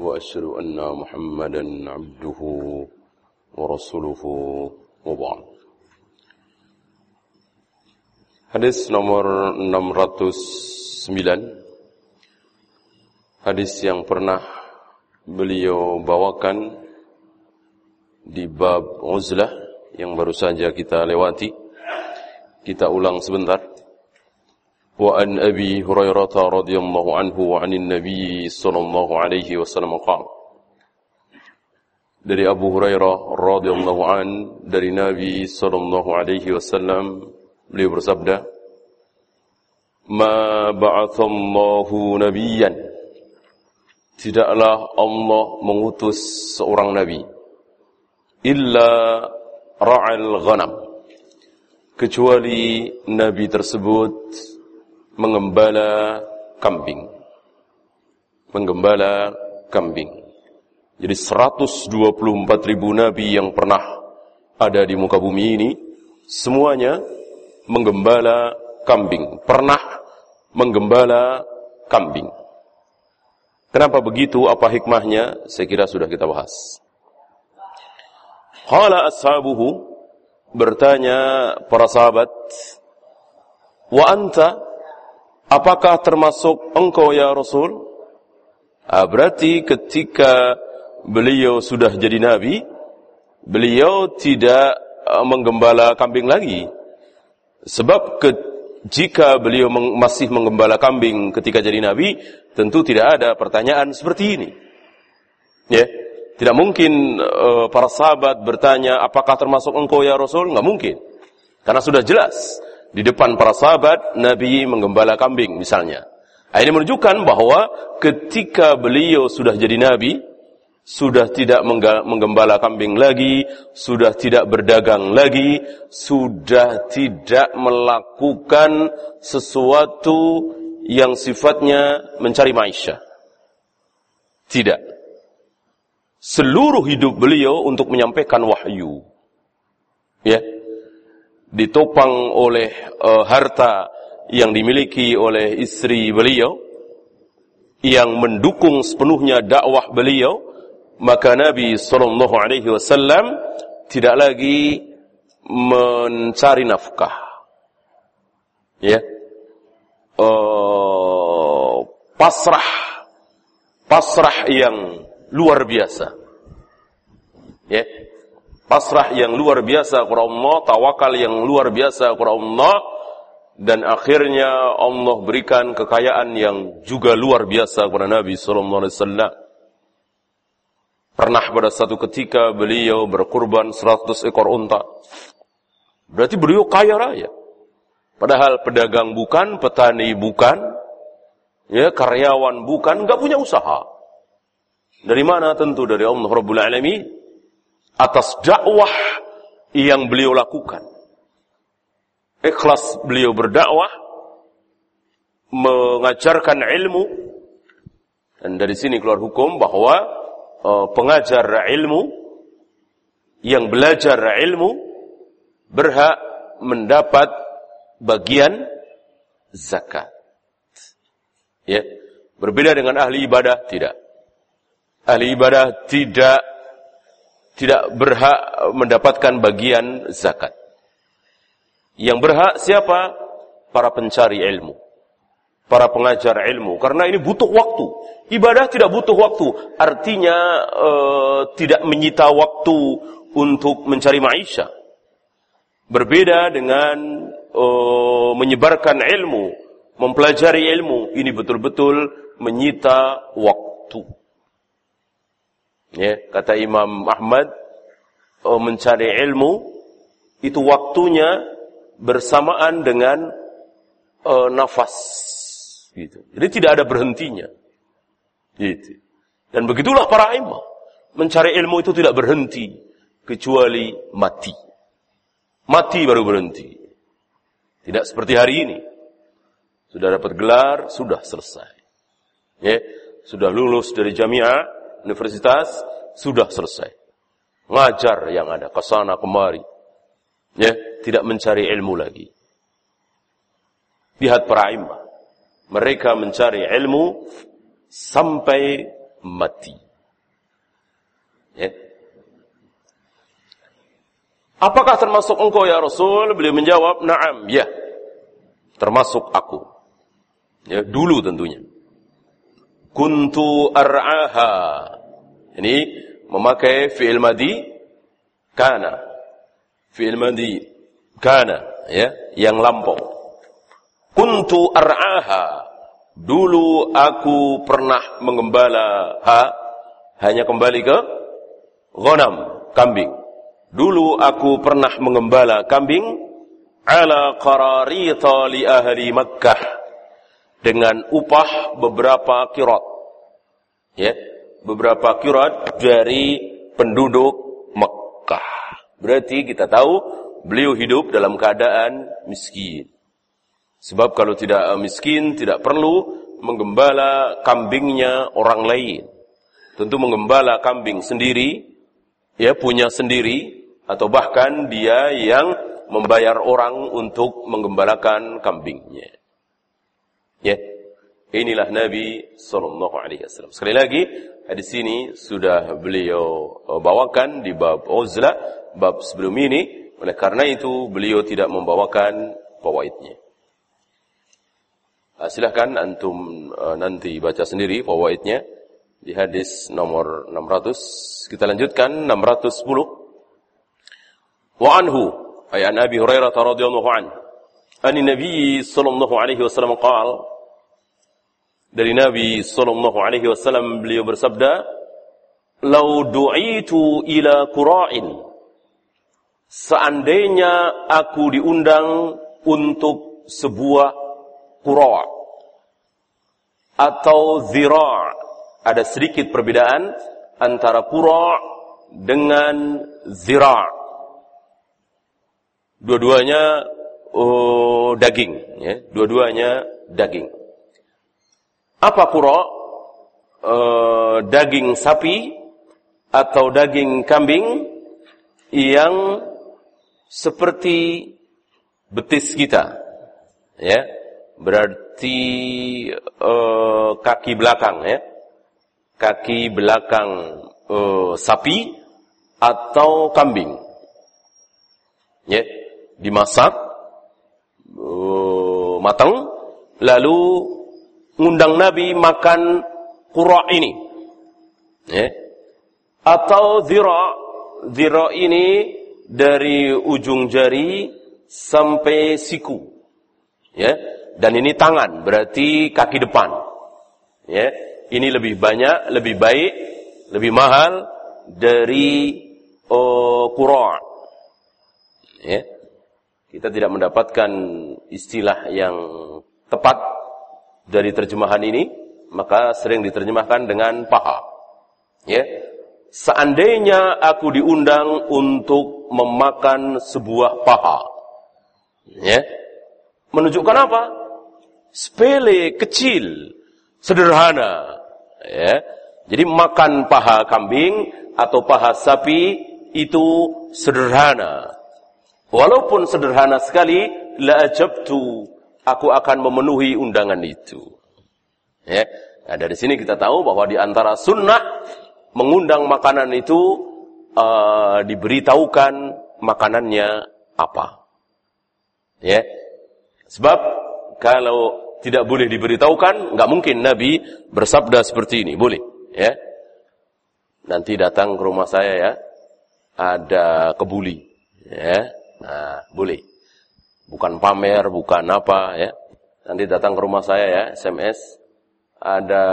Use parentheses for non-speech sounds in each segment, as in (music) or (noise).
وأشهد أن محمدا عبده ورسوله وبعد Hadis nomor 609 Hadis yang pernah beliau bawakan di bab uzlah yang baru saja kita lewati kita ulang sebentar وعن أبي هريرة رضي الله عنه وعن النبي صلى الله عليه وسلم قال dari Abu Hurairah radhiyallahu an dari Nabi sallallahu alaihi wasallam beliau bersabda Ma ba'athallahu nabiyyan Tidaklah Allah mengutus seorang nabi illa ra'al ghanam kecuali nabi tersebut mengembala kambing. Menggembala kambing. Jadi 124 ribu nabi yang pernah ada di muka bumi ini, semuanya menggembala kambing. Pernah menggembala kambing. Kenapa begitu? Apa hikmahnya? Saya kira sudah kita bahas. Qala ashabuhu bertanya para sahabat, "Wa anta Apakah termasuk engkau ya Rasul? Ah, berarti ketika beliau sudah jadi nabi, beliau tidak uh, menggembala kambing lagi. Sebab ke, jika beliau meng, masih menggembala kambing ketika jadi nabi, tentu tidak ada pertanyaan seperti ini. Ya, tidak mungkin uh, para sahabat bertanya, apakah termasuk engkau ya Rasul? Nggak mungkin, karena sudah jelas di depan para sahabat Nabi menggembala kambing misalnya. Ini menunjukkan bahwa ketika beliau sudah jadi Nabi, sudah tidak menggembala kambing lagi, sudah tidak berdagang lagi, sudah tidak melakukan sesuatu yang sifatnya mencari maisha. Tidak. Seluruh hidup beliau untuk menyampaikan wahyu. Ya, ditopang oleh uh, harta yang dimiliki oleh istri beliau yang mendukung sepenuhnya dakwah beliau maka Nabi sallallahu alaihi wasallam tidak lagi mencari nafkah. Ya. Uh, pasrah pasrah yang luar biasa. Ya pasrah yang luar biasa kepada Allah, tawakal yang luar biasa kepada Allah, dan akhirnya Allah berikan kekayaan yang juga luar biasa kepada Nabi Sallallahu Alaihi Wasallam. Pernah pada satu ketika beliau berkurban 100 ekor unta. Berarti beliau kaya raya. Padahal pedagang bukan, petani bukan, ya karyawan bukan, nggak punya usaha. Dari mana? Tentu dari Allah Rabbul Alamin atas dakwah yang beliau lakukan. Ikhlas beliau berdakwah, mengajarkan ilmu, dan dari sini keluar hukum bahwa uh, pengajar ilmu yang belajar ilmu berhak mendapat bagian zakat. Ya, berbeda dengan ahli ibadah tidak. Ahli ibadah tidak tidak berhak mendapatkan bagian zakat. Yang berhak siapa? Para pencari ilmu. Para pengajar ilmu. Karena ini butuh waktu. Ibadah tidak butuh waktu. Artinya e, tidak menyita waktu untuk mencari maisha. Berbeda dengan e, menyebarkan ilmu. Mempelajari ilmu. Ini betul-betul menyita waktu. Ya, kata Imam Ahmad, oh, mencari ilmu itu waktunya bersamaan dengan uh, nafas, gitu. Jadi tidak ada berhentinya, gitu. Dan begitulah para imam mencari ilmu itu tidak berhenti kecuali mati. Mati baru berhenti. Tidak seperti hari ini. Sudah dapat gelar, sudah selesai. Ya, sudah lulus dari jamiah, universitas, sudah selesai. Ngajar yang ada ke sana kemari. Ya, tidak mencari ilmu lagi. Lihat para imam. Mereka mencari ilmu sampai mati. Ya. Apakah termasuk engkau ya Rasul? Beliau menjawab, "Na'am, ya." Termasuk aku. Ya, dulu tentunya. Kuntu ar'aha. Ini memakai fi'il madi kana. Fi'il madi kana, ya, yang lampau. Kuntu ar'aha. Dulu aku pernah mengembala ha hanya kembali ke ghanam, kambing. Dulu aku pernah mengembala kambing ala qararita li ahli Makkah dengan upah beberapa kirat. Ya, beberapa kirat dari penduduk Makkah. Berarti kita tahu beliau hidup dalam keadaan miskin. Sebab kalau tidak miskin, tidak perlu menggembala kambingnya orang lain. Tentu menggembala kambing sendiri, ya punya sendiri, atau bahkan dia yang membayar orang untuk menggembalakan kambingnya. Ya, inilah Nabi Sallallahu Alaihi Wasallam. Sekali lagi, di sini sudah beliau uh, bawakan di bab Uzla, bab sebelum ini. Oleh karena itu, beliau tidak membawakan fawaidnya. Uh, silahkan antum uh, nanti baca sendiri fawaidnya di hadis nomor 600. Kita lanjutkan 610. Wa anhu ay an Abi Hurairah radhiyallahu anhu. An Nabi sallallahu alaihi wasallam qaal dari Nabi sallallahu alaihi wasallam beliau bersabda, "Lau du'itu ila qura'in" Seandainya aku diundang untuk sebuah qura' atau zira' ada sedikit perbedaan antara qura' dengan zira' dua-duanya oh, daging ya. Dua-duanya daging apa qura' uh, daging sapi atau daging kambing yang seperti betis kita ya berarti uh, kaki belakang ya. Kaki belakang uh, sapi atau kambing. Ya, dimasak uh, matang lalu ngundang Nabi makan qura ini. Ya. Atau zira, zira ini dari ujung jari sampai siku. Ya, dan ini tangan, berarti kaki depan. Ya, ini lebih banyak, lebih baik, lebih mahal dari oh, kura. Ya. Kita tidak mendapatkan istilah yang tepat dari terjemahan ini, maka sering diterjemahkan dengan paha. Ya. Seandainya aku diundang untuk memakan sebuah paha. Ya. Menunjukkan apa? sepele, kecil, sederhana. Ya. Jadi makan paha kambing atau paha sapi itu sederhana. Walaupun sederhana sekali, la ajabtu, aku akan memenuhi undangan itu. Ya. Nah, dari sini kita tahu bahwa di antara sunnah mengundang makanan itu uh, diberitahukan makanannya apa. Ya. Sebab kalau tidak boleh diberitahukan, nggak mungkin Nabi bersabda seperti ini. Boleh, ya. Nanti datang ke rumah saya ya, ada kebuli, ya. Nah, boleh. Bukan pamer, bukan apa, ya. Nanti datang ke rumah saya ya, SMS, ada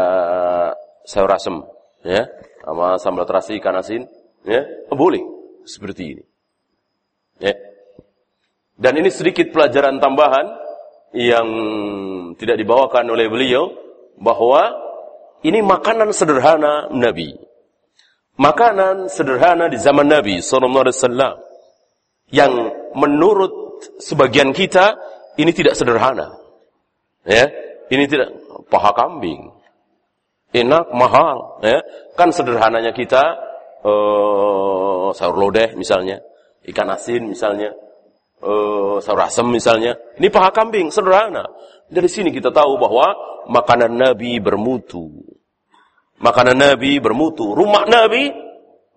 sayur asem, ya, sama sambal terasi ikan asin, ya, boleh seperti ini, ya. Dan ini sedikit pelajaran tambahan yang tidak dibawakan oleh beliau bahwa ini makanan sederhana Nabi. makanan sederhana di zaman Nabi sallallahu alaihi wasallam yang menurut sebagian kita ini tidak sederhana. Ya, ini tidak paha kambing. Enak, mahal, ya. Kan sederhananya kita uh, sayur lodeh misalnya, ikan asin misalnya, uh, sayur asem misalnya. Ini paha kambing, sederhana. Dari sini kita tahu bahwa makanan Nabi bermutu. Makanan Nabi bermutu. Rumah Nabi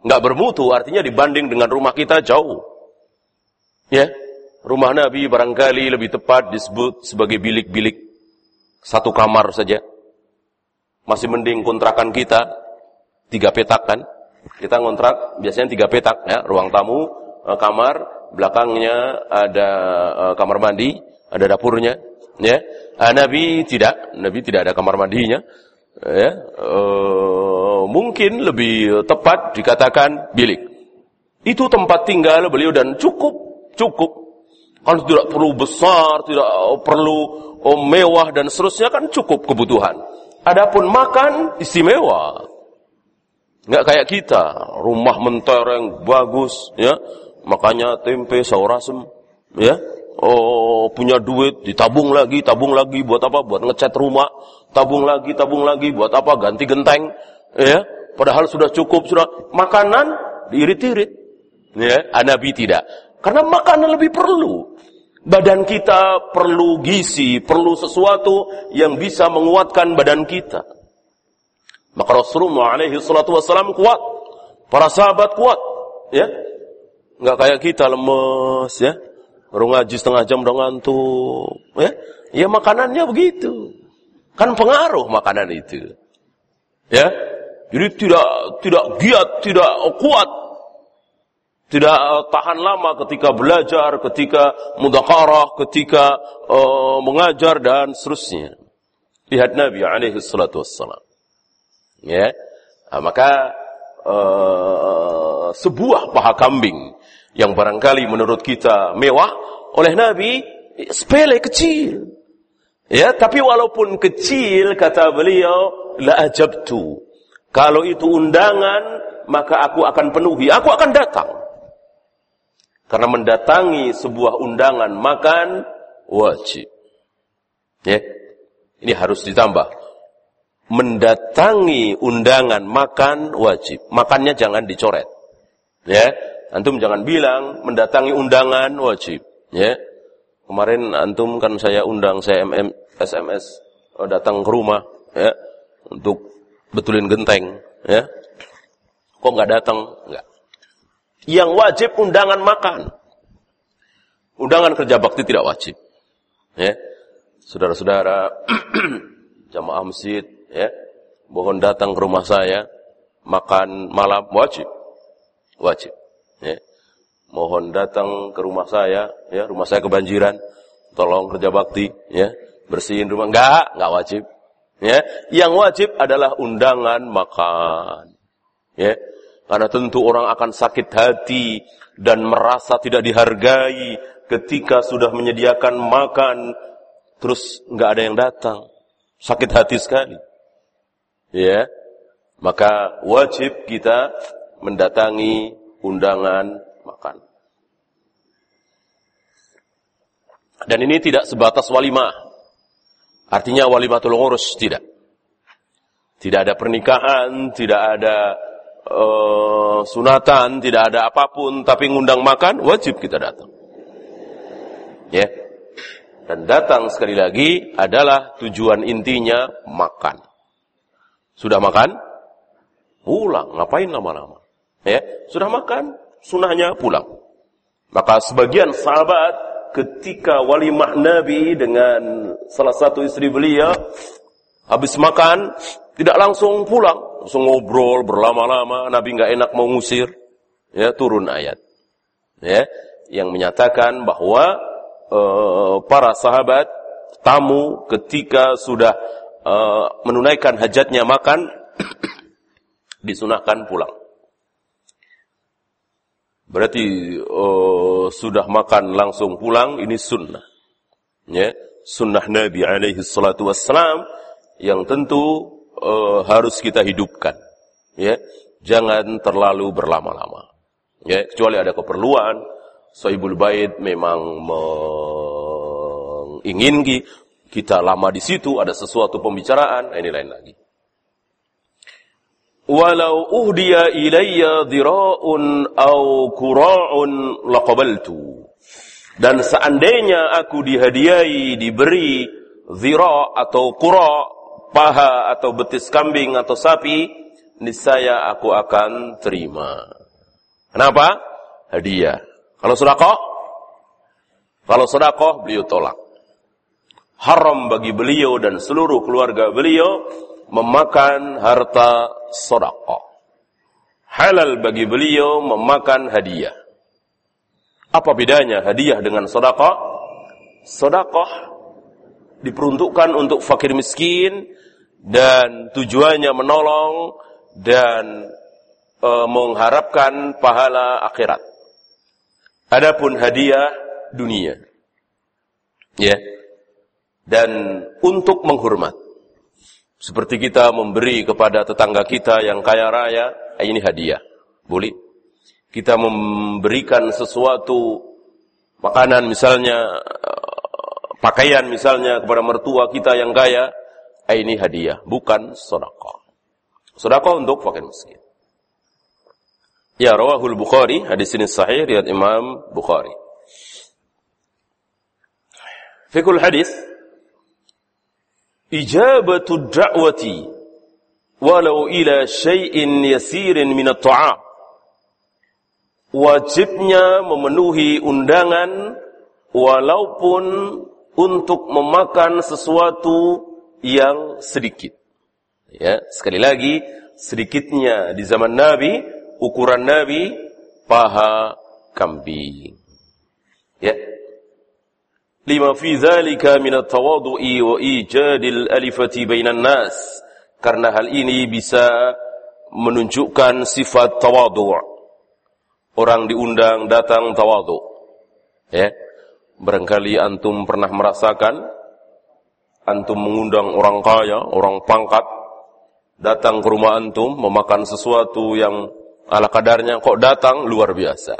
nggak bermutu, artinya dibanding dengan rumah kita jauh. Ya, rumah Nabi barangkali lebih tepat disebut sebagai bilik-bilik satu kamar saja. Masih mending kontrakan kita tiga petak kan? Kita ngontrak biasanya tiga petak ya, ruang tamu, eh, kamar, belakangnya ada eh, kamar mandi, ada dapurnya, ya. Ah, Nabi tidak, Nabi tidak ada kamar mandinya. Ya, uh, mungkin lebih tepat dikatakan bilik. Itu tempat tinggal beliau dan cukup, cukup. Kalau tidak perlu besar, tidak perlu oh, mewah dan seterusnya kan cukup kebutuhan. Adapun makan istimewa. Nggak kayak kita, rumah mentereng bagus, ya. Makanya tempe, saur asem, ya oh, punya duit, ditabung lagi, tabung lagi, buat apa? Buat ngecat rumah, tabung lagi, tabung lagi, buat apa? Ganti genteng, ya. Padahal sudah cukup, sudah makanan diirit-irit, ya. Nabi tidak, karena makanan lebih perlu. Badan kita perlu gizi, perlu sesuatu yang bisa menguatkan badan kita. Maka Rasulullah alaihi salatu wassalam kuat. Para sahabat kuat. Ya. Enggak kayak kita lemes ya. Baru ngaji setengah jam udah ngantuk. Ya, ya makanannya begitu. Kan pengaruh makanan itu. Ya, jadi tidak tidak giat, tidak kuat, tidak tahan lama ketika belajar, ketika mudakarah, ketika uh, mengajar dan seterusnya. Lihat Nabi alaihi salatu wassalam. Ya, nah, maka uh, sebuah paha kambing yang barangkali menurut kita mewah oleh Nabi sepele kecil. Ya, tapi walaupun kecil kata beliau la ajabtu. Kalau itu undangan maka aku akan penuhi, aku akan datang. Karena mendatangi sebuah undangan makan wajib. Ya. Ini harus ditambah. Mendatangi undangan makan wajib. Makannya jangan dicoret. Ya, Antum jangan bilang mendatangi undangan wajib. Ya. Kemarin antum kan saya undang saya MM, SMS oh, datang ke rumah ya untuk betulin genteng ya. Kok nggak datang? Enggak. Yang wajib undangan makan. Undangan kerja bakti tidak wajib. Ya. Saudara-saudara (clears throat) jamaah masjid ya, mohon datang ke rumah saya makan malam wajib. Wajib. Ya. Mohon datang ke rumah saya, ya, rumah saya kebanjiran. Tolong kerja bakti, ya, bersihin rumah. Enggak, enggak wajib. Ya, yang wajib adalah undangan makan. Ya, karena tentu orang akan sakit hati dan merasa tidak dihargai ketika sudah menyediakan makan terus enggak ada yang datang. Sakit hati sekali. Ya. Maka wajib kita mendatangi undangan makan. Dan ini tidak sebatas walimah. Artinya walimatul urus tidak. Tidak ada pernikahan, tidak ada uh, sunatan, tidak ada apa pun, tapi ngundang makan wajib kita datang. Ya. Dan datang sekali lagi adalah tujuan intinya makan. Sudah makan? Pulang, ngapain lama-lama? Ya, sudah makan, sunahnya pulang. Maka sebagian sahabat ketika walimah Nabi dengan salah satu istri beliau habis makan tidak langsung pulang, langsung ngobrol berlama-lama, Nabi nggak enak mau ngusir. Ya, turun ayat. Ya, yang menyatakan bahwa uh, para sahabat tamu ketika sudah uh, menunaikan hajatnya makan (clears throat) disunahkan pulang. Berarti uh, sudah makan langsung pulang ini sunnah. Ya, sunnah Nabi alaihi salatu wassalam yang tentu uh, harus kita hidupkan. Ya, jangan terlalu berlama-lama. Ya, kecuali ada keperluan, Sohibul Bait memang menginginkan kita lama di situ, ada sesuatu pembicaraan, ini lain lagi. Walau uhdiya ilayya dira'un au kura'un laqabaltu. Dan seandainya aku dihadiahi, diberi zira atau kura, paha atau betis kambing atau sapi, niscaya aku akan terima. Kenapa? Hadiah. Kalau sedekah? Kalau sedekah beliau tolak. Haram bagi beliau dan seluruh keluarga beliau memakan harta sedekah. Halal bagi beliau memakan hadiah. Apa bedanya hadiah dengan sedekah? Sedekah diperuntukkan untuk fakir miskin dan tujuannya menolong dan e, mengharapkan pahala akhirat. Adapun hadiah dunia. Ya. Dan untuk menghormat. Seperti kita memberi kepada tetangga kita yang kaya raya, eh, ini hadiah. Boleh. Kita memberikan sesuatu makanan misalnya eh, pakaian misalnya kepada mertua kita yang kaya, eh, ini hadiah, bukan sedekah. Sedekah untuk fakir miskin. Ya rawahul Bukhari, hadis ini sahih riwayat Imam Bukhari. Fikul hadis Ijabatu da'wati walau ila syai'in yasirin min at-ta'am. Wajibnya memenuhi undangan walaupun untuk memakan sesuatu yang sedikit. Ya, sekali lagi sedikitnya di zaman Nabi ukuran Nabi paha kambing. Ya. Lima fi dzalika min at-tawadhu'i wa ijadil alifati bainan nas. Karena hal ini bisa menunjukkan sifat tawadhu'. Orang diundang datang tawadhu'. Ya. Barangkali antum pernah merasakan antum mengundang orang kaya, orang pangkat datang ke rumah antum memakan sesuatu yang ala kadarnya kok datang luar biasa.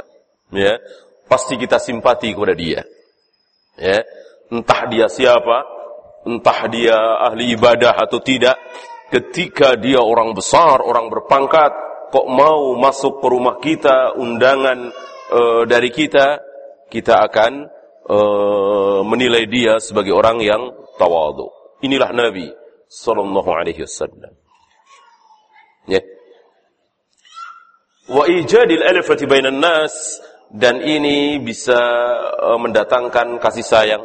Ya, pasti kita simpati kepada dia. Ya, entah dia siapa, entah dia ahli ibadah atau tidak, ketika dia orang besar, orang berpangkat, kok mau masuk ke rumah kita, undangan e, dari kita, kita akan e, menilai dia sebagai orang yang tawadu. Inilah Nabi sallallahu alaihi wasallam. Ya wa ijadil alifati bainan nas dan ini bisa e, mendatangkan kasih sayang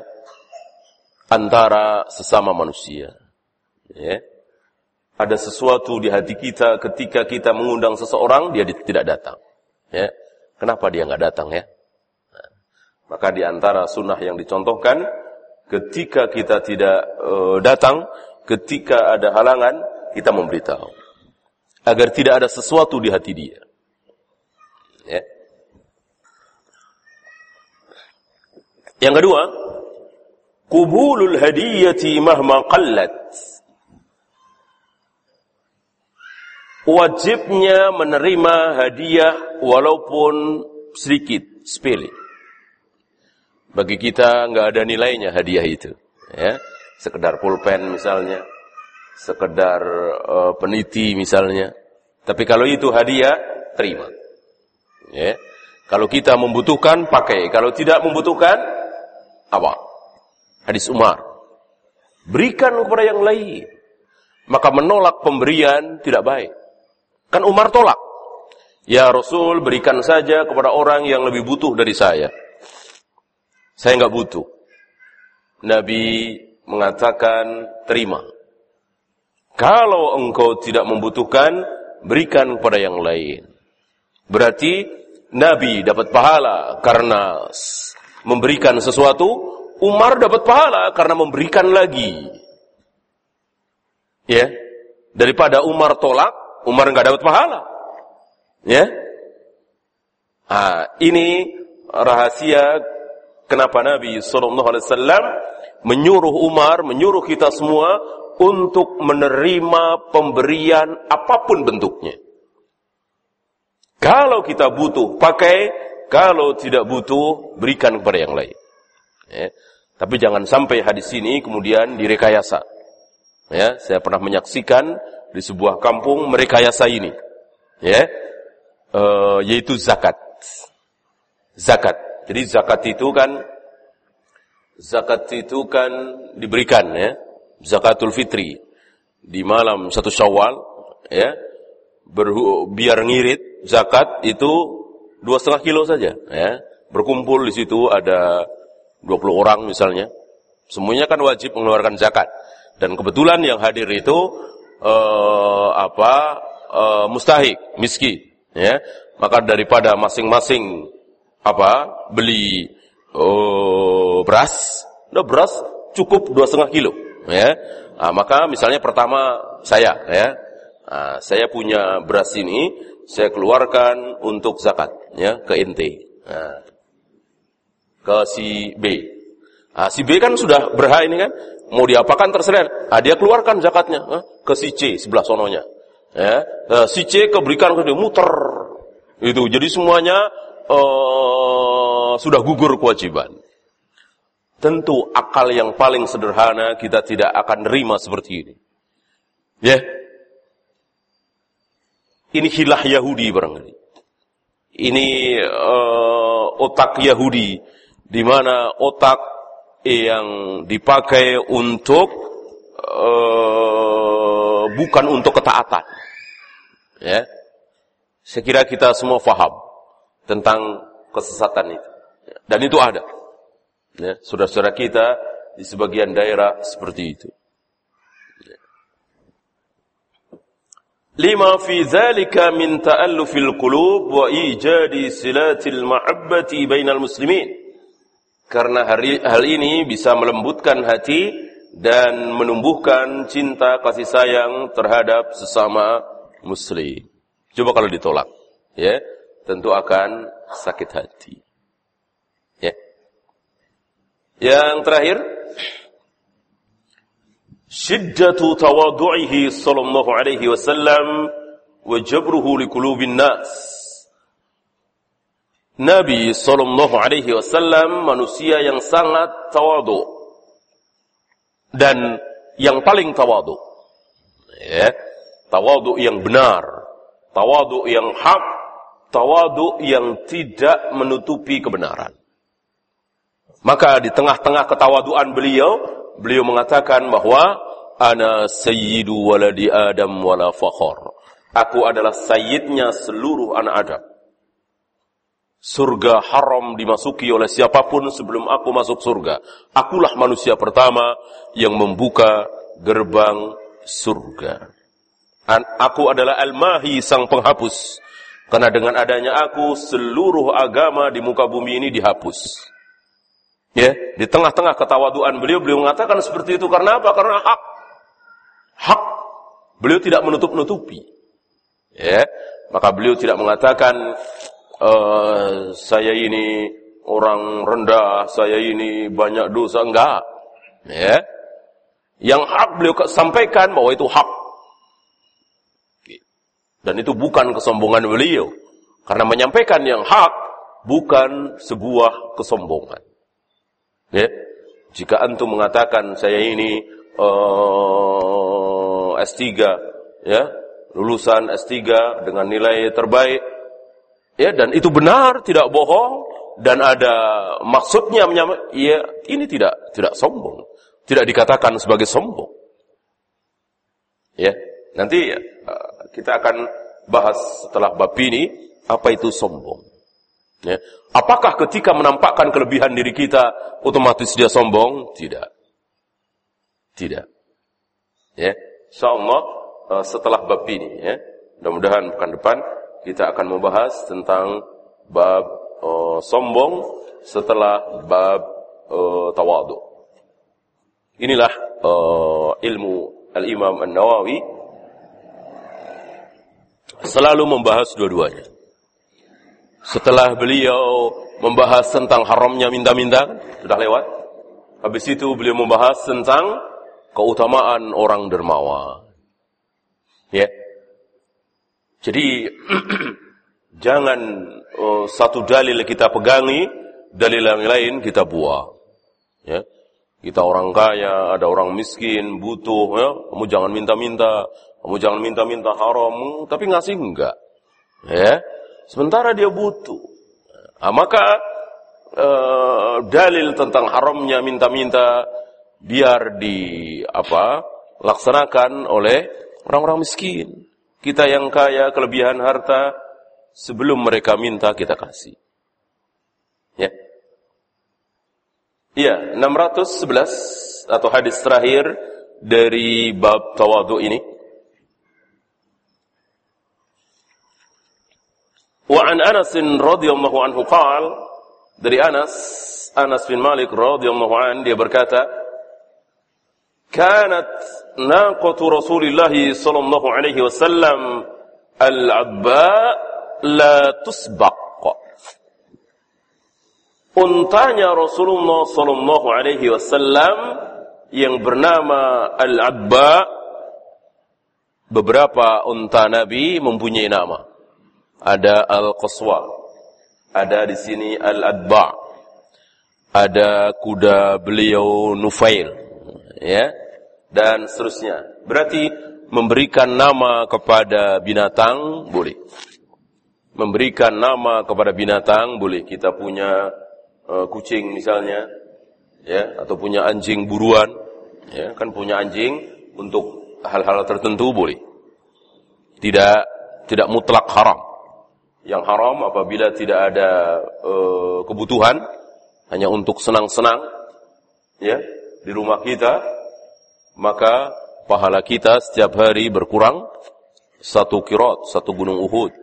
antara sesama manusia. Ya. Ada sesuatu di hati kita ketika kita mengundang seseorang dia tidak datang. Ya. Kenapa dia nggak datang ya? Maka di antara sunnah yang dicontohkan ketika kita tidak e, datang, ketika ada halangan kita memberitahu agar tidak ada sesuatu di hati dia. Ya. Yang kedua, kubulul hadiyati mahma qallat. Wajibnya menerima hadiah walaupun sedikit, sepele. Bagi kita nggak ada nilainya hadiah itu, ya. Sekedar pulpen misalnya, sekedar uh, peniti misalnya. Tapi kalau itu hadiah, terima. Ya. Kalau kita membutuhkan, pakai. Kalau tidak membutuhkan, apa? Hadis Umar. Berikan kepada yang lain. Maka menolak pemberian tidak baik. Kan Umar tolak. Ya Rasul, berikan saja kepada orang yang lebih butuh dari saya. Saya nggak butuh. Nabi mengatakan, terima. Kalau engkau tidak membutuhkan, berikan kepada yang lain. Berarti Nabi dapat pahala karena memberikan sesuatu, Umar dapat pahala karena memberikan lagi. Ya. Daripada Umar tolak, Umar nggak dapat pahala. Ya. Nah, ini rahasia kenapa Nabi Sallallahu Alaihi Wasallam menyuruh Umar, menyuruh kita semua untuk menerima pemberian apa pun bentuknya. Kalau kita butuh, pakai. Kalau tidak butuh, berikan kepada yang lain. Ya. Tapi jangan sampai hadis ini kemudian direkayasa. Ya, saya pernah menyaksikan di sebuah kampung merekayasa ini. Ya, e, yaitu zakat. Zakat. Jadi zakat itu kan zakat itu kan diberikan ya, zakatul fitri di malam satu Syawal ya. Berhu, biar ngirit zakat itu dua setengah kilo saja ya. Berkumpul di situ ada 20 orang misalnya. Semuanya kan wajib mengeluarkan zakat. Dan kebetulan yang hadir itu uh, apa uh, mustahik, miskin, ya. Maka daripada masing-masing apa beli uh, beras, nah beras cukup dua setengah kilo, ya. Nah, maka misalnya pertama saya, ya, nah, saya punya beras ini, saya keluarkan untuk zakat, ya, ke ente, nah, ke si B. Nah, si B kan sudah berhak ini kan, mau diapakan terserah. Ah, dia keluarkan zakatnya eh, ke si C sebelah sononya. Ya, eh, si C keberikan ke dia muter. Itu. Jadi semuanya uh, sudah gugur kewajiban. Tentu akal yang paling sederhana kita tidak akan nerima seperti ini. Ya. Ini hilah Yahudi barangkali. Ini uh, otak Yahudi di mana otak yang dipakai untuk uh, bukan untuk ketaatan. Ya. Saya kira kita semua faham tentang kesesatan itu. Dan itu ada. Ya, saudara-saudara kita di sebagian daerah seperti itu. Lima fi dzalika min ta'allufil qulub wa ijadi silatil mahabbati bainal muslimin. Karena hari, hal ini bisa melembutkan hati dan menumbuhkan cinta kasih sayang terhadap sesama muslim. Coba kalau ditolak, ya, tentu akan sakit hati. Ya. Yang terakhir, syiddatu tawadu'ihi sallallahu alaihi wasallam wa jabruhu liqulubin nas. Nabi Sallallahu Alaihi Wasallam manusia yang sangat tawadu dan yang paling tawadu, ya, tawadu yang benar, tawadu yang hak, tawadu yang tidak menutupi kebenaran. Maka di tengah-tengah ketawaduan beliau, beliau mengatakan bahwa ana sayyidu waladi Adam wala fakhor. Aku adalah sayyidnya seluruh anak Adam surga haram dimasuki oleh siapa pun sebelum aku masuk surga. Akulah manusia pertama yang membuka gerbang surga. Aku adalah Al-Mahi sang penghapus. Karena dengan adanya aku seluruh agama di muka bumi ini dihapus. Ya, di tengah-tengah ketawaduan beliau beliau mengatakan seperti itu karena apa? Karena hak. Hak. Beliau tidak menutup-nutupi. Ya, maka beliau tidak mengatakan uh, saya ini orang rendah, saya ini banyak dosa, enggak. Ya. Yang hak beliau sampaikan bahwa itu hak. Dan itu bukan kesombongan beliau. Karena menyampaikan yang hak bukan sebuah kesombongan. Ya. Jika antum mengatakan saya ini uh, eh, S3 ya, lulusan S3 dengan nilai terbaik, Ya, dan itu benar, tidak bohong dan ada maksudnya menyama, ya ini tidak tidak sombong. Tidak dikatakan sebagai sombong. Ya, nanti uh, kita akan bahas setelah bab ini apa itu sombong. Ya. Apakah ketika menampakkan kelebihan diri kita otomatis dia sombong? Tidak. Tidak. Ya, insyaallah uh, setelah bab ini ya. Mudah-mudahan pekan depan kita akan membahas tentang bab uh, sombong setelah bab uh, tawadu. Inilah uh, ilmu Al-Imam An-Nawawi selalu membahas dua-duanya. Setelah beliau membahas tentang haramnya minta-minta, sudah lewat. Habis itu beliau membahas tentang keutamaan orang dermawan. Ya. Jadi (clears throat) Jangan uh, satu dalil kita pegangi, dalil yang lain kita buang. Ya. Kita orang kaya, ada orang miskin, butuh, ya. Kamu jangan minta-minta, kamu jangan minta-minta haram, tapi ngasih enggak. Ya. Sementara dia butuh. Nah, maka uh, dalil tentang haramnya minta-minta biar di apa laksanakan oleh orang-orang miskin. Kita yang kaya, kelebihan harta, sebelum mereka minta kita kasih. Ya. Iya, 611 atau hadis terakhir dari bab tawadu ini. Wa an Anas radhiyallahu anhu qaal dari Anas Anas bin Malik radhiyallahu an dia berkata كانت ناقة رسول الله صلى الله عليه وسلم العباء لا تسبق untanya Rasulullah Sallallahu Alaihi Wasallam yang bernama Al-Abba beberapa unta Nabi mempunyai nama. Ada Al-Qaswa ada di sini Al-Adba ada kuda beliau Nufail ya dan seterusnya. Berarti memberikan nama kepada binatang boleh. Memberikan nama kepada binatang boleh. Kita punya uh, kucing misalnya, ya, atau punya anjing buruan, ya, kan punya anjing untuk hal-hal tertentu boleh. Tidak tidak mutlak haram. Yang haram apabila tidak ada uh, kebutuhan hanya untuk senang-senang ya di rumah kita maka pahala kita setiap hari berkurang satu kirot, satu gunung Uhud.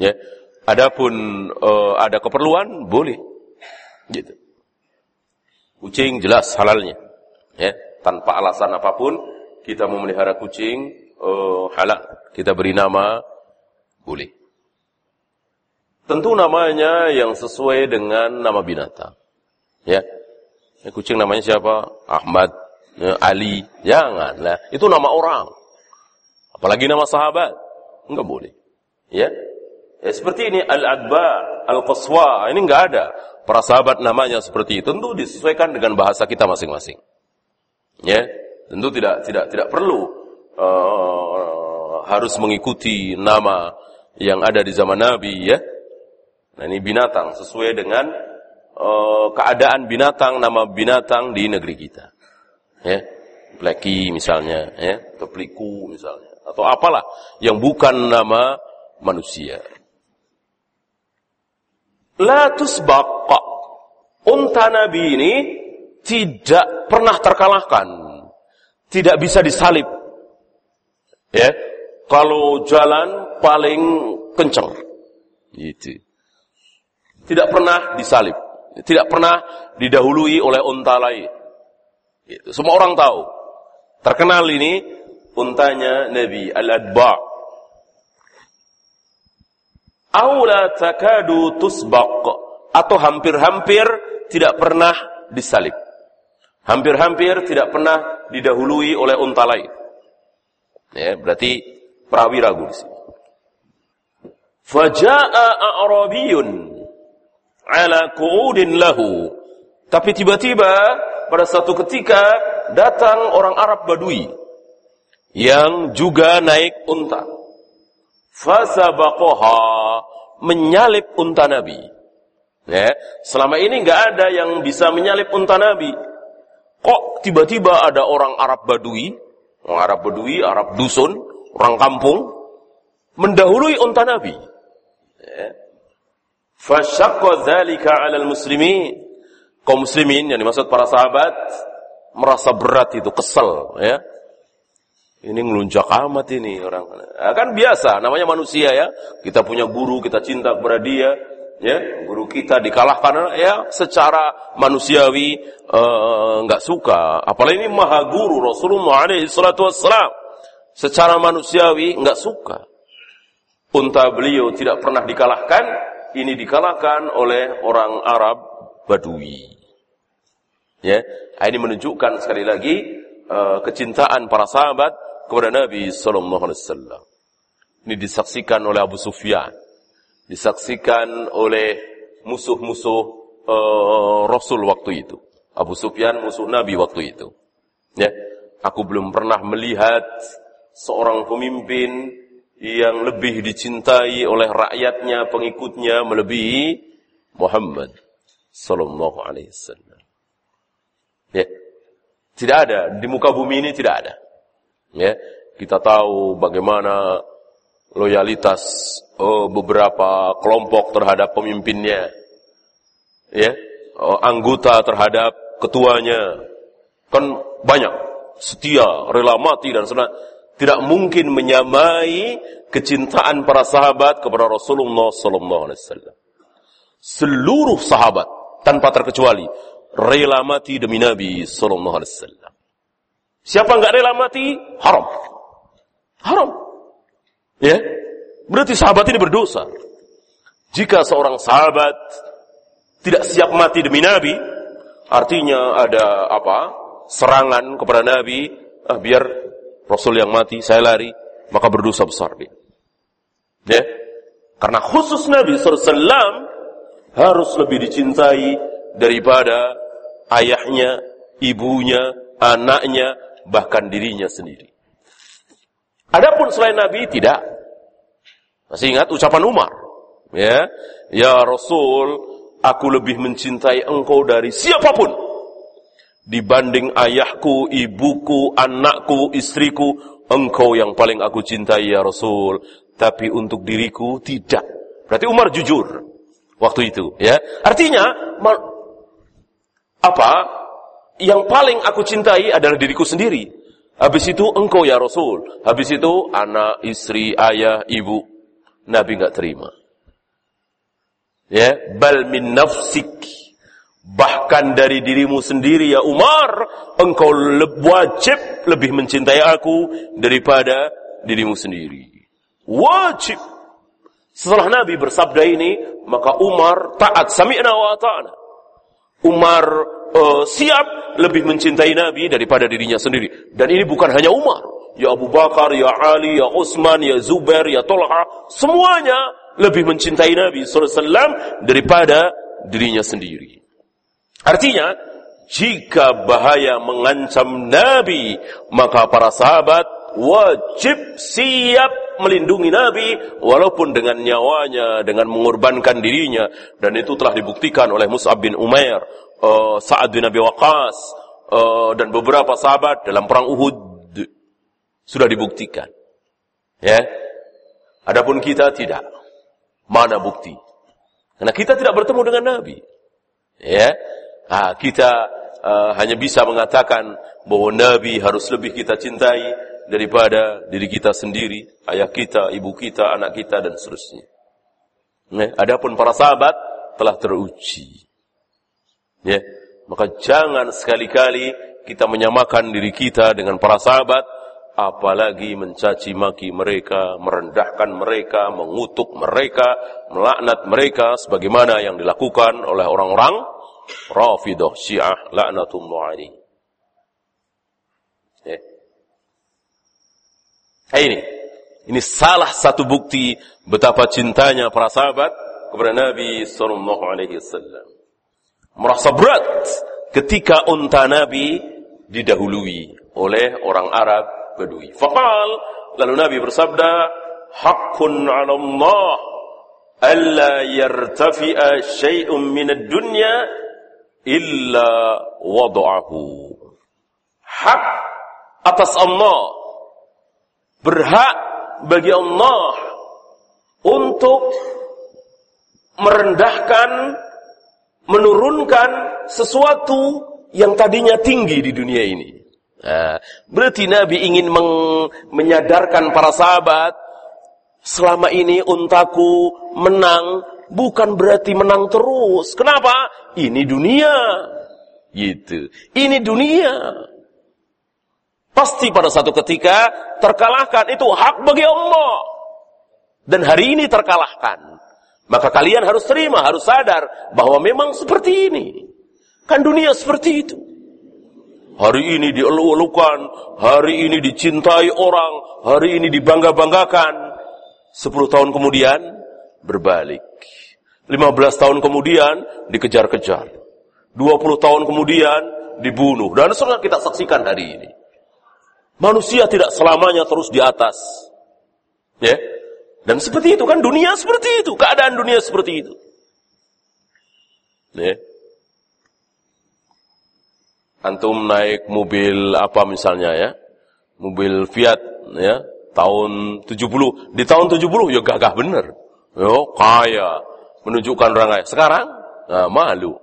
Ya. Adapun uh, ada keperluan boleh Gitu. Kucing jelas halalnya. Ya, tanpa alasan apa pun kita memelihara kucing uh, halal. Kita beri nama boleh. Tentu namanya yang sesuai dengan nama binatang. Ya. ya kucing namanya siapa? Ahmad, ya, Ali. Janganlah. Itu nama orang. Apalagi nama sahabat. Enggak boleh. Ya. Ya seperti ini Al-Adba, Al-Qaswa, ini enggak ada para sahabat namanya seperti itu, tentu disesuaikan dengan bahasa kita masing-masing. Ya, tentu tidak tidak tidak perlu uh, harus mengikuti nama yang ada di zaman Nabi ya. Nah ini binatang sesuai dengan uh, keadaan binatang nama binatang di negeri kita. Ya, pleki misalnya, ya, atau pliku misalnya, atau apalah yang bukan nama manusia. La tusbaq. Unta Nabi ini tidak pernah terkalahkan. Tidak bisa disalib. Ya. Kalau jalan paling kencang. Itu. Tidak pernah disalib. Tidak pernah didahului oleh unta lain. Itu. Semua orang tahu. Terkenal ini untanya Nabi Al-Adba' Aula takadu tusbaq atau hampir-hampir tidak pernah disalib. Hampir-hampir tidak pernah didahului oleh unta lain. Ya, berarti perawi ragu di sini. Faja'a a'rabiyun ala qu'udin lahu. Tapi tiba-tiba pada suatu ketika datang orang Arab Badui yang juga naik unta. Fasabaqaha menyalip unta Nabi. Ya, selama ini nggak ada yang bisa menyalip unta Nabi. Kok tiba-tiba ada orang Arab Badui, orang Arab Badui, Arab dusun, orang kampung, mendahului unta Nabi. Ya. Dzalika 'alal muslimin. Kaum muslimin yang dimaksud para sahabat merasa berat itu, kesel, ya. Ini ngelunjak amat ini orang. Nah, kan biasa, namanya manusia ya. Kita punya guru, kita cinta kepada dia. Ya, guru kita dikalahkan ya secara manusiawi eh, nggak uh, suka. Apalagi ini maha guru Rasulullah wassalam. Secara manusiawi nggak suka. Unta beliau tidak pernah dikalahkan, ini dikalahkan oleh orang Arab Badui. Ya, ini menunjukkan sekali lagi uh, kecintaan para sahabat kepada Nabi Sallallahu Alaihi Wasallam. Ini disaksikan oleh Abu Sufyan. disaksikan oleh musuh-musuh uh, Rasul waktu itu. Abu Sufyan musuh Nabi waktu itu. Ya, aku belum pernah melihat seorang pemimpin yang lebih dicintai oleh rakyatnya, pengikutnya melebihi Muhammad sallallahu alaihi wasallam. Ya. Tidak ada di muka bumi ini tidak ada. Ya, kita tahu bagaimana loyalitas oh, beberapa kelompok terhadap pemimpinnya. Ya, oh, anggota terhadap ketuanya. Kan banyak setia, rela mati dan sebagainya. Tidak mungkin menyamai kecintaan para sahabat kepada Rasulullah sallallahu alaihi wasallam. Seluruh sahabat tanpa terkecuali rela mati demi Nabi sallallahu alaihi wasallam. Siapa enggak rela mati? Haram. Haram. Ya. Berarti sahabat ini berdosa. Jika seorang sahabat tidak siap mati demi Nabi, artinya ada apa? Serangan kepada Nabi, ah, biar Rasul yang mati, saya lari, maka berdosa besar dia. Ya. Karena khusus Nabi SAW harus lebih dicintai daripada ayahnya, ibunya, anaknya, bahkan dirinya sendiri. Adapun selain Nabi tidak. Masih ingat ucapan Umar? Ya, ya Rasul, aku lebih mencintai engkau dari siapa pun dibanding ayahku, ibuku, anakku, istriku. Engkau yang paling aku cintai ya Rasul. Tapi untuk diriku tidak. Berarti Umar jujur waktu itu. Ya, artinya apa? Yang paling aku cintai adalah diriku sendiri. Habis itu engkau ya Rasul. Habis itu anak, istri, ayah, ibu. Nabi nggak terima. Ya, bal min nafsik. Bahkan dari dirimu sendiri ya Umar, engkau le wajib lebih mencintai aku daripada dirimu sendiri. Wajib. Setelah Nabi bersabda ini, maka Umar taat sami'na wa ta'na. Umar uh, siap lebih mencintai Nabi daripada dirinya sendiri. Dan ini bukan hanya Umar. Ya Abu Bakar, ya Ali, ya Utsman, ya Zubair, ya Tolha. Semuanya lebih mencintai Nabi SAW daripada dirinya sendiri. Artinya, jika bahaya mengancam Nabi, maka para sahabat wajib siap melindungi Nabi walaupun dengan nyawanya, dengan mengorbankan dirinya dan itu telah dibuktikan oleh Mus'ab bin Umair uh, Sa'ad bin Abi Waqqas uh, dan beberapa sahabat dalam perang Uhud sudah dibuktikan. Ya. Adapun kita tidak. Mana bukti? Karena kita tidak bertemu dengan Nabi. Ya. Nah, kita uh, hanya bisa mengatakan bahwa Nabi harus lebih kita cintai daripada diri kita sendiri, ayah kita, ibu kita, anak kita dan seterusnya. Nah, adapun para sahabat telah teruji. Ya, maka jangan sekali-kali kita menyamakan diri kita dengan para sahabat, apalagi mencaci maki mereka, merendahkan mereka, mengutuk mereka, melaknat mereka sebagaimana yang dilakukan oleh orang-orang Rafidah Syiah laknatullah alaihi. Ya. Ini ini salah satu bukti betapa cintanya para sahabat kepada Nabi sallallahu alaihi wasallam merasa berat ketika unta Nabi didahului oleh orang Arab Badui. Fakal lalu Nabi bersabda, "Haqqun 'ala Allah alla yartafi'a syai'un min ad-dunya illa wada'ahu." Hak atas Allah berhak bagi Allah untuk merendahkan menurunkan sesuatu yang tadinya tinggi di dunia ini. Nah, berarti Nabi ingin menyadarkan para sahabat, selama ini untaku menang, bukan berarti menang terus. Kenapa? Ini dunia. Gitu. Ini dunia. Pasti pada satu ketika terkalahkan. Itu hak bagi Allah. Dan hari ini terkalahkan. Maka kalian harus terima, harus sadar bahwa memang seperti ini. Kan dunia seperti itu. Hari ini dielu-elukan, hari ini dicintai orang, hari ini dibangga-banggakan. Sepuluh tahun kemudian, berbalik. 15 tahun kemudian dikejar-kejar. 20 tahun kemudian dibunuh. Dan setelah kita saksikan hari ini. Manusia tidak selamanya terus di atas. Ya. Dan seperti itu kan dunia seperti itu, keadaan dunia seperti itu. Ya. Antum naik mobil apa misalnya ya? Mobil Fiat ya, tahun 70. Di tahun 70 ya gagah bener. Yo, kaya, menunjukkan orang kaya. Sekarang nah, malu.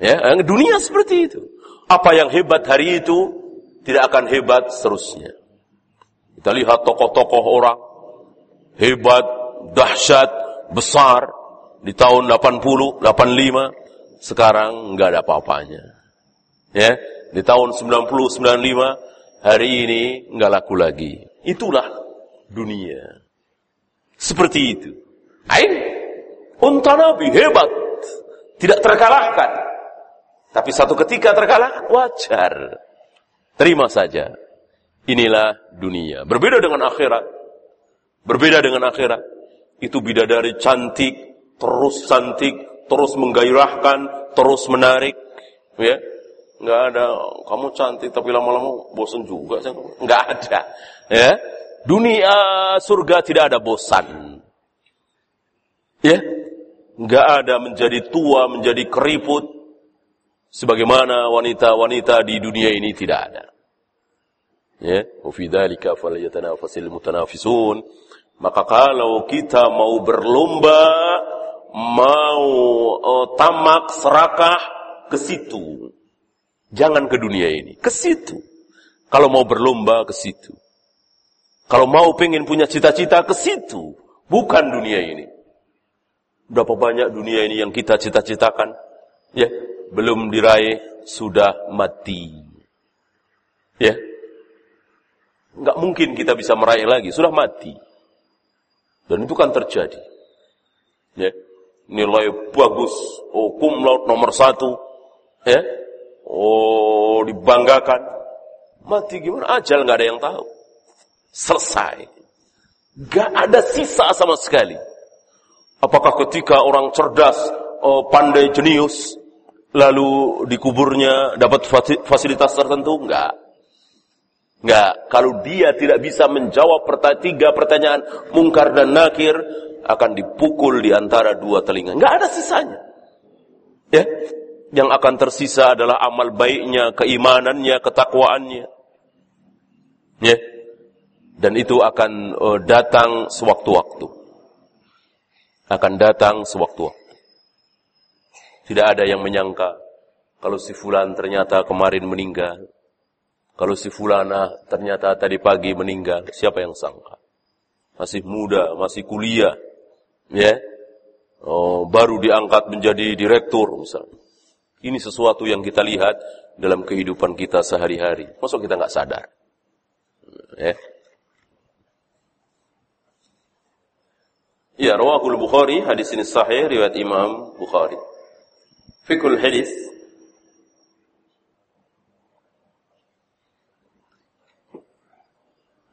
Ya, dunia seperti itu. Apa yang hebat hari itu tidak akan hebat seterusnya. Kita lihat tokoh-tokoh orang hebat, dahsyat, besar di tahun 80, 85, sekarang nggak ada apa-apanya. Ya, di tahun 90, 95, hari ini nggak laku lagi. Itulah dunia. Seperti itu. Ain, unta Nabi hebat, tidak terkalahkan. Tapi satu ketika terkalahkan, wajar. Terima saja. Inilah dunia. Berbeda dengan akhirat. Berbeda dengan akhirat. Itu bidadari cantik, terus cantik, terus menggairahkan, terus menarik. Ya, nggak ada kamu cantik tapi lama-lama bosan juga nggak ada ya dunia surga tidak ada bosan ya nggak ada menjadi tua menjadi keriput sebagaimana wanita-wanita di dunia ini tidak ada ya fi dzalika falyatanafasil mutanafisun maka kalau kita mau berlomba, mau uh, tamak, serakah, ke situ. Jangan ke dunia ini, ke situ. Kalau mau berlomba, ke situ. Kalau mau pengen punya cita-cita, ke situ. Bukan dunia ini. Berapa banyak dunia ini yang kita cita-citakan? Ya, belum diraih, sudah mati. Ya, nggak mungkin kita bisa meraih lagi, sudah mati. Dan itu kan terjadi. Ya. Nilai bagus, oh kumlaut nomor satu, ya. Oh dibanggakan. Mati gimana? Ajal nggak ada yang tahu. Selesai. Gak ada sisa sama sekali. Apakah ketika orang cerdas, oh, pandai jenius, lalu dikuburnya dapat fasilitas tertentu? Enggak. Enggak, kalau dia tidak bisa menjawab perta tiga pertanyaan mungkar dan nakir, akan dipukul di antara dua telinga. Enggak ada sisanya. Ya, yang akan tersisa adalah amal baiknya, keimanannya, ketakwaannya. Ya, dan itu akan uh, datang sewaktu-waktu. Akan datang sewaktu-waktu. Tidak ada yang menyangka kalau si fulan ternyata kemarin meninggal kalau si fulana ternyata tadi pagi meninggal, siapa yang sangka? Masih muda, masih kuliah, ya, oh, baru diangkat menjadi direktur misalnya. Ini sesuatu yang kita lihat dalam kehidupan kita sehari-hari. Masuk kita nggak sadar? Ya. Ya, rawahul Bukhari, hadis ini sahih riwayat Imam Bukhari. Fikul hadis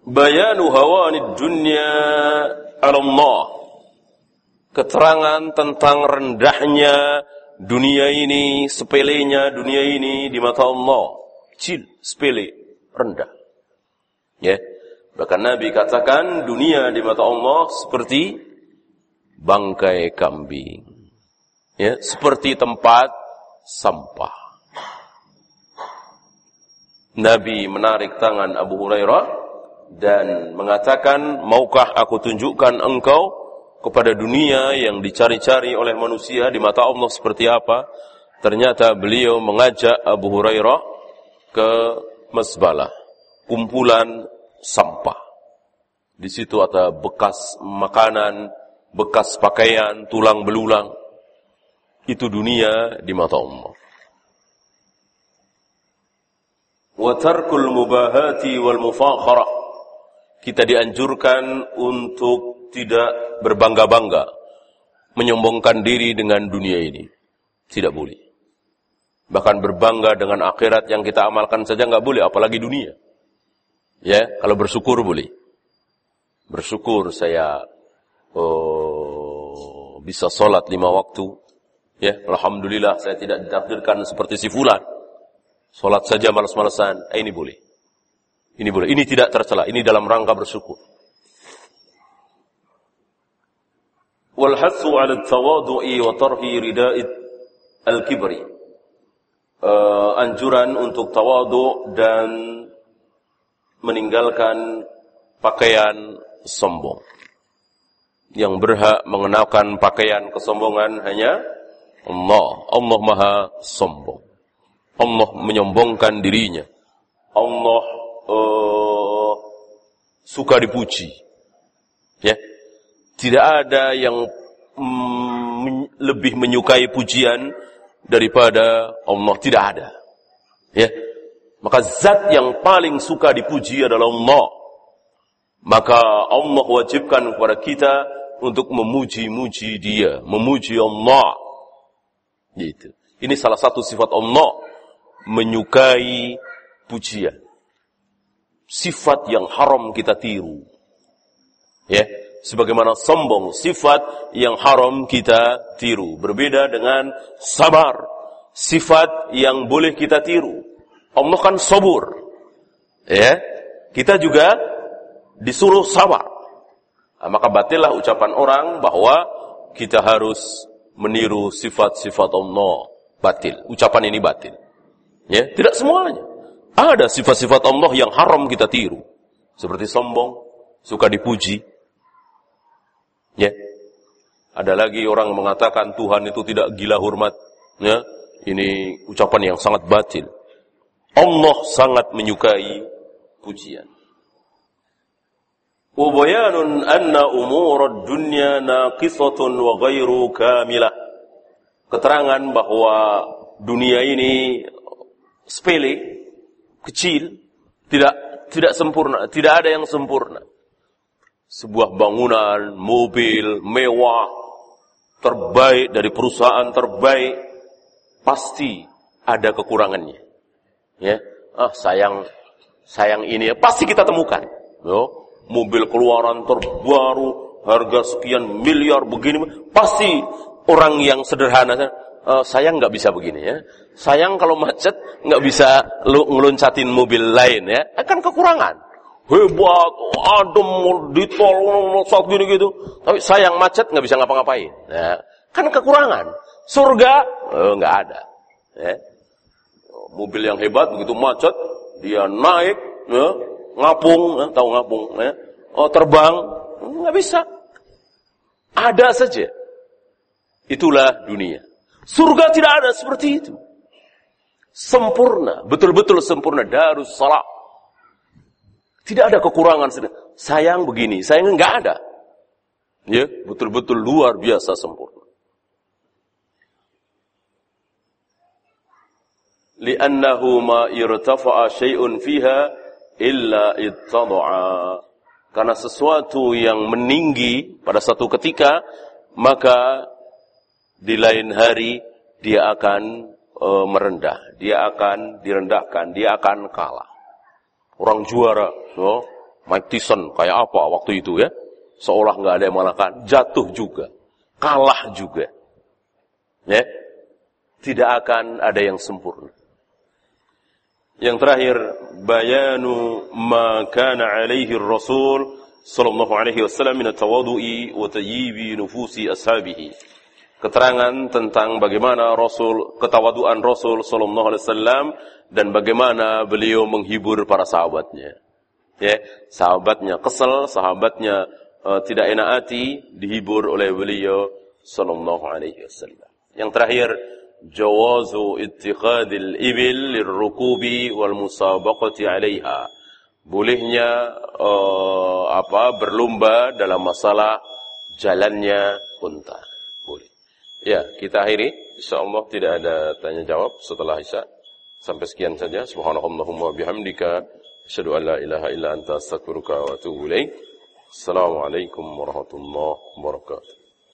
bayanu hawani dunya Allah. Keterangan tentang rendahnya dunia ini, sepelenya dunia ini di mata Allah. Kecil, sepele, rendah. Ya. Bahkan Nabi katakan dunia di mata Allah seperti bangkai kambing. Ya, seperti tempat sampah. Nabi menarik tangan Abu Hurairah dan mengatakan, maukah aku tunjukkan engkau kepada dunia yang dicari-cari oleh manusia di mata Allah seperti apa? Ternyata beliau mengajak Abu Hurairah ke Masbalah, kumpulan sampah. Di situ ada bekas makanan, bekas pakaian, tulang belulang. Itu dunia di mata Allah. Wa tarkul mubahati wal mufakharah kita dianjurkan untuk tidak berbangga-bangga, menyombongkan diri dengan dunia ini. Tidak boleh. Bahkan berbangga dengan akhirat yang kita amalkan saja nggak boleh, apalagi dunia. Ya, kalau bersyukur boleh. Bersyukur saya oh, bisa sholat lima waktu. Ya, alhamdulillah saya tidak ditakdirkan seperti si fulan. Sholat saja malas-malasan. Eh, ini boleh. Ini boleh. Ini tidak tercela. Ini dalam rangka bersyukur. Walhatsu 'ala tawadu'i wa tarhi rida'id al-kibri. Uh, anjuran untuk tawadu dan meninggalkan pakaian sombong. Yang berhak mengenakan pakaian kesombongan hanya Allah. Allah Maha sombong. Allah menyombongkan dirinya. Allah uh, suka dipuji. Ya. Tidak ada yang mm, lebih menyukai pujian daripada Allah. Tidak ada. Ya. Maka zat yang paling suka dipuji adalah Allah. Maka Allah wajibkan kepada kita untuk memuji-muji dia, memuji Allah. Gitu. Ini salah satu sifat Allah menyukai pujian. Sifat yang haram kita tiru. Ya, sebagaimana sombong, sifat yang haram kita tiru. Berbeda dengan sabar, sifat yang boleh kita tiru. Allah kan sabur. Ya. Kita juga disuruh sabar. Nah, maka batillah ucapan orang bahwa kita harus meniru sifat-sifat Allah. Batil. Ucapan ini batil. Ya, tidak semuanya. Ada sifat-sifat Allah yang haram kita tiru. Seperti sombong, suka dipuji. Ya. Ada lagi orang mengatakan Tuhan itu tidak gila hormat. Ya. Ini ucapan yang sangat batil. Allah sangat menyukai pujian. Anna umur dunya naqisatun wa ghairu kamilah. Keterangan bahwa dunia ini sepele, kecil, tidak tidak sempurna, tidak ada yang sempurna. Sebuah bangunan, mobil mewah, terbaik dari perusahaan terbaik, pasti ada kekurangannya. Ya, ah sayang, sayang ini ya, pasti kita temukan. Yo, mobil keluaran terbaru, harga sekian miliar begini, pasti orang yang sederhana, uh, sayang nggak bisa begini ya. Sayang kalau macet nggak bisa lu ngeluncatin mobil lain ya, akan kekurangan. Hebat, adem, di tol, saat gini gitu. Tapi sayang macet nggak bisa ngapa-ngapain. Ya. Kan kekurangan. Surga oh, nggak ada. Ya mobil yang hebat begitu macet dia naik ya, ngapung ya, tahu ngapung ya, oh terbang nggak bisa. Ada saja. Itulah dunia. Surga tidak ada seperti itu. Sempurna betul-betul sempurna. Darus salam tidak ada kekurangan sayang begini sayang nggak ada. Ya betul-betul luar biasa sempurna. Li'annahu ma irtafa'a syai'un fiha illa ittada'a. Karena sesuatu yang meninggi pada satu ketika, maka di lain hari dia akan e, merendah, dia akan direndahkan, dia akan kalah. Orang juara, so, Mike Tyson kayak apa waktu itu ya? Seolah nggak ada yang mengalahkan, jatuh juga, kalah juga. Ya, tidak akan ada yang sempurna. Yang terakhir, bayanu ma kana alaihi Rasul sallallahu alaihi wasallam min at-tawadhu'i wa tayyibi nufusi ashabihi. Keterangan tentang bagaimana Rasul ketawaduan Rasul sallallahu alaihi wasallam dan bagaimana beliau menghibur para sahabatnya. Ya, sahabatnya kesel, sahabatnya uh, tidak enak hati dihibur oleh beliau sallallahu alaihi wasallam. Yang terakhir, جواز اتخاذ الإبل للركوب والمسابقة عليها bolehnya uh, apa berlomba dalam masalah jalannya unta boleh ya kita akhiri insyaallah tidak ada tanya jawab setelah isya sampai sekian saja subhanallahumma bihamdika asyhadu an la ilaha illa anta astaghfiruka wa atubu ilaik assalamualaikum warahmatullahi wabarakatuh